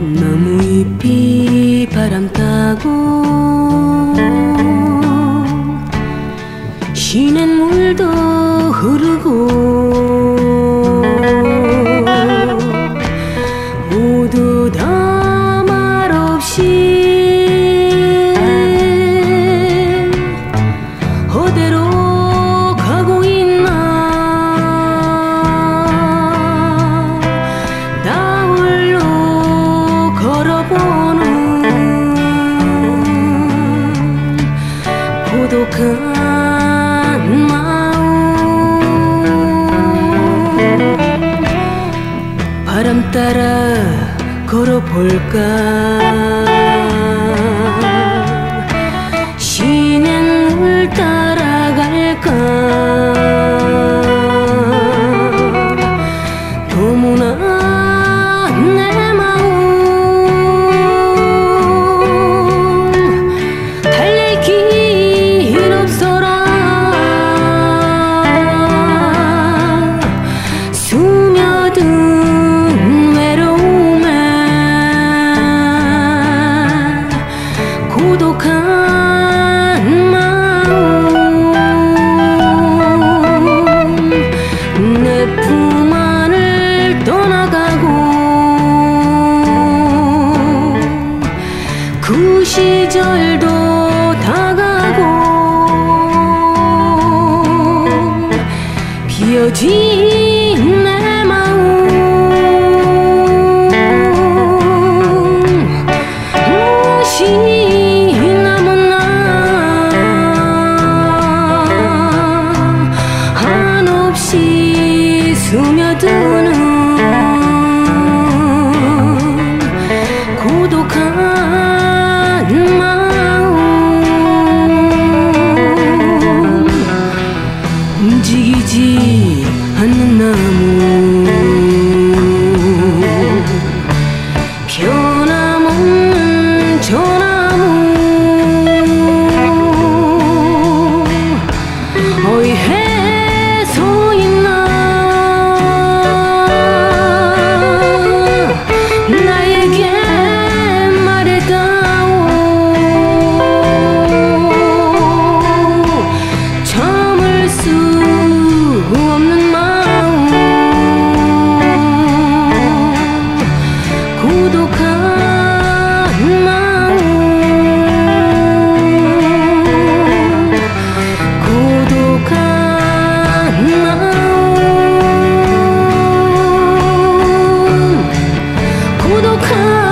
Namuipi param tago. 고독한 마음 바람 따라 걸어볼까 고독한 마음. 내 품 안을 떠나가고 그 시절도 다가고 비어진 한없이 스며드는 come.